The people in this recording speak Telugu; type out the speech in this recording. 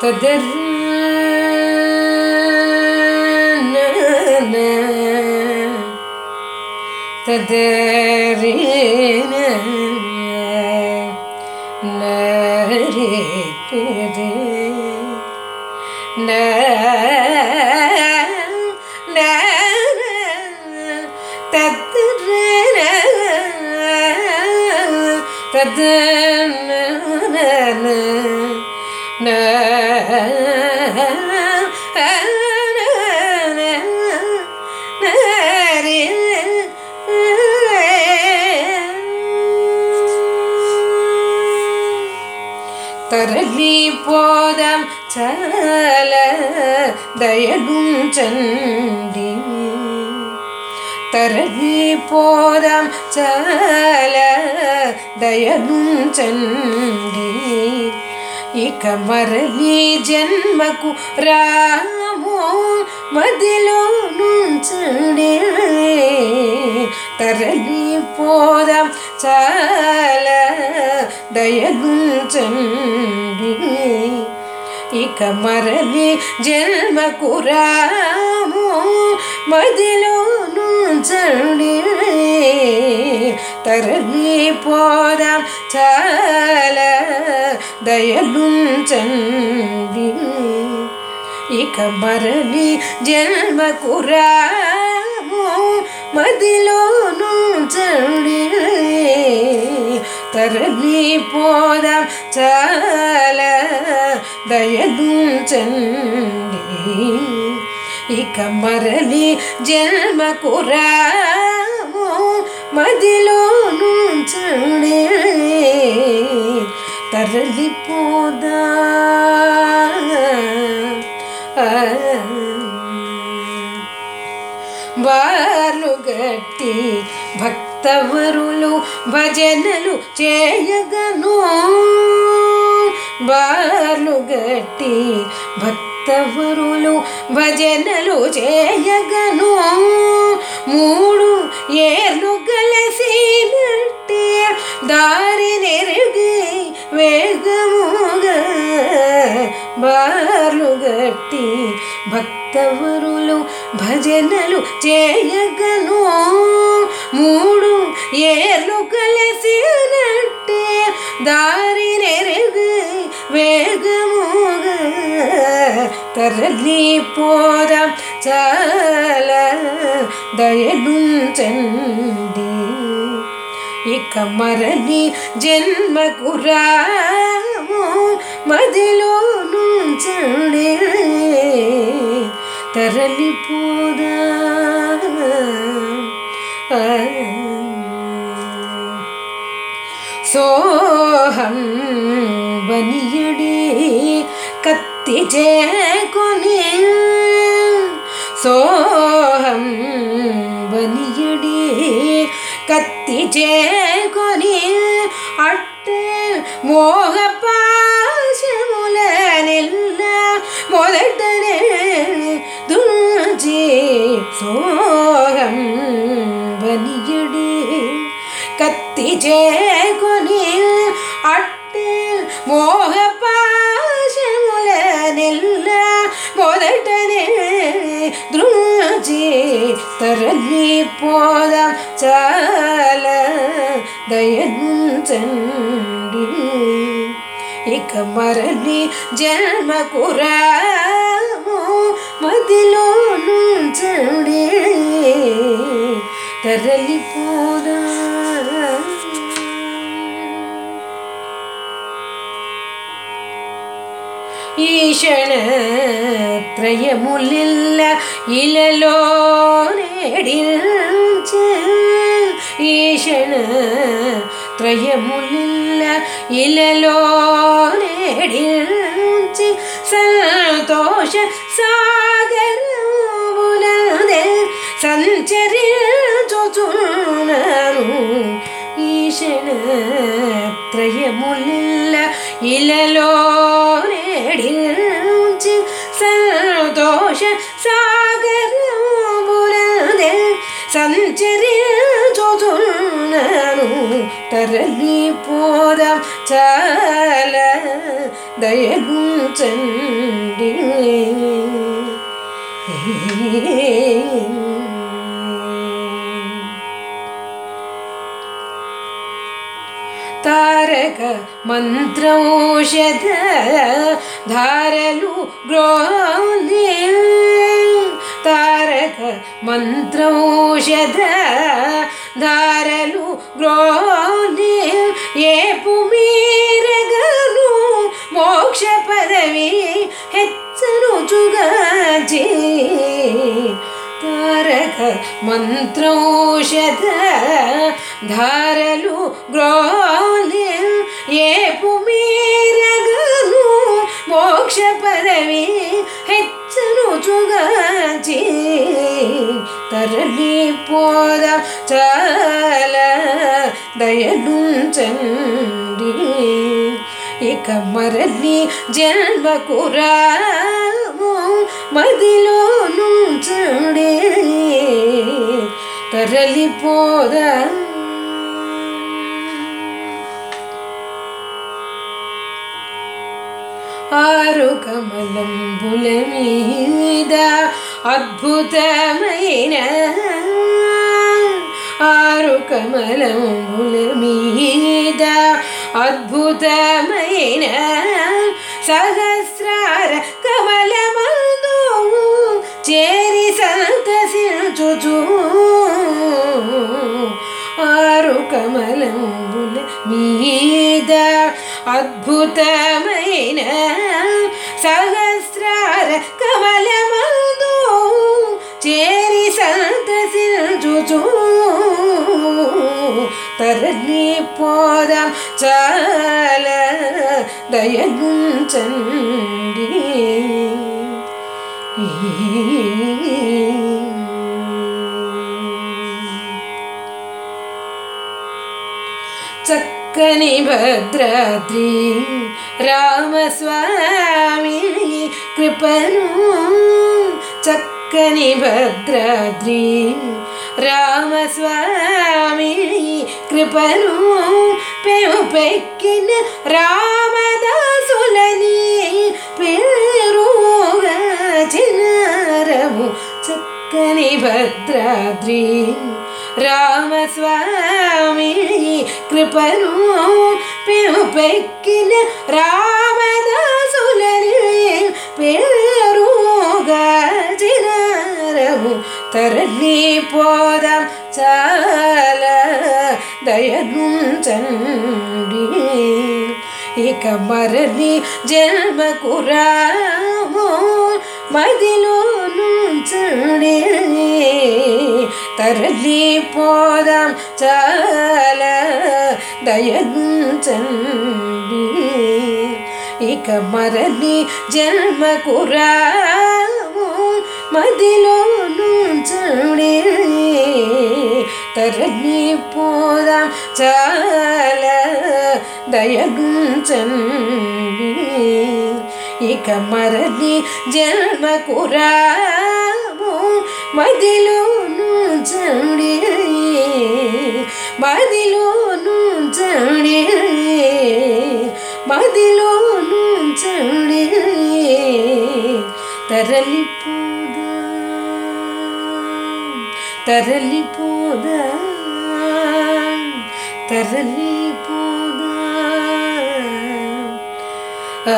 തദർ തദരീന നരിപ്പിത് തദ്രീന തദ്ന തരലി പോതം ചല ദയലും ചണ്ടി തരലി പോതം ചല ദയലും ചണ്ടി ఇక మరలి జన్మకు రాము మదిలో నుంచుడే తరలి పోదాం చాలా దయగుంచండి ఇక మరలి జన్మకు రాము మదిలో నుంచండి. తరలి పోదాం చాలా దయలుంచండి. ఇక మరలి జన్మకు రాము మదిలో నుంచండి. తరలి పోదాం చాల దయలుంచండి. ఇక మరలి జన్మకు రాము మదిలో తరలిపోదా తరలి బాలు గట్టి భక్తవరులు భజనలు చేయగను. బాలు గట్టి భక్తవరులు భజనలు చేయగను. మూడు ఏర్లు గలసినట్టే దారి వేగముగా బార్లు గట్టి భక్తవరులు భజనలు చేయగను. మూడు ఏర్లు కలిసినట్టే దారి నెరుగు వేగముగా తరలి పోద చాలా దయలుంచండి. ఇక మరలి జన్మకు రాము మదిలో నుంచండి తరలిపోదా సోహం బనియడే కత్తి చేకొని సోహం ചേകൊനിൽ അട്ടിൽ മോഹപ്പാശമുല നില്ല മുതൽത്തനെ ദുജി സോഹം വനിയടി കത്തി ചേകൊനിൽ അട്ടിൽ മോഹപ്പാശമുല നില്ല മുതൽത്തനെ ദൃജി തരലി போதம் சால దయంచండి ఇక మరలి జన్మకు రాము మదిలో నుంచండి తరలిపోదా ఈషణ త్రయములిల్ల ఇలలో ഭീഷണ ത്രയമുല്ല ഇലലോ നേടിച്ച് സന്തോഷ സാഗരമുലതെ സഞ്ചരി ഈശണ ത്രയമുല്ല ഇലലോ നേടിച്ച് സന്തോഷ സാഗരമുലതെ സഞ്ചരി సంచరించుచున్నాను తరలిపోద చాల దయగుంచండి తారక మంత్రౌషధ ధారలు तारक मन्त्रौषध धारलु ग्रोले ये पुमीरगनु मोक्ष पदवी हेचनु जुगे तारक मन्त्रौषधारलु ग्रो హెచ్చరుచుగాచి తరలి పోద చాలా దయలుంచండి. ఇక మరలి జన్మకు రాము మదిలో నుంచండి తరలిపోదా ఆరు కమలంబుల మీద అద్భుతమైన ఆరు కమలంబుల మీద అద్భుతమైన సహస్రార కమలమందు చేరి సంతసించుచు. ఆరు కమలంబుల మీద అద్భుతమైన సహస్రార కమలమందు చేరి సంతసించుచు తరలి పోదాం చాలా దయగుంచండి ചക്കനി ഭദ്രാദ്രി രാമസ്വാമി കൃപനു. ചക്കനി ഭദ്രാദ്രി രാമസ്വാമി കൃപനു. പെക്കിന് രാമദാസുലനി പേരുക ചിനരമു ചക്കനി ഭദ്രാദ്രീ రామస్వామి కృపను పెము పెక్కిన రామదాసులని పేరుగా చినారము తరలి పోదాం చాలా దయనుంచండి ఇక మరలి జన్మకు రాము మదిలో నుంచండి తరలి పోదాం చాలా దయచండి ఇక మరలి జన్మకు రాము మదిలో నుంచండి తరలి పోదాం చాల దయగుంచండి ఇక మరలి జన్మకు రాము మదిలో నుంచండి మదిలో నుంచండి మదిలో నుంచండి తరలిపోదా తరలిపోదా తరలిపోదా ఆ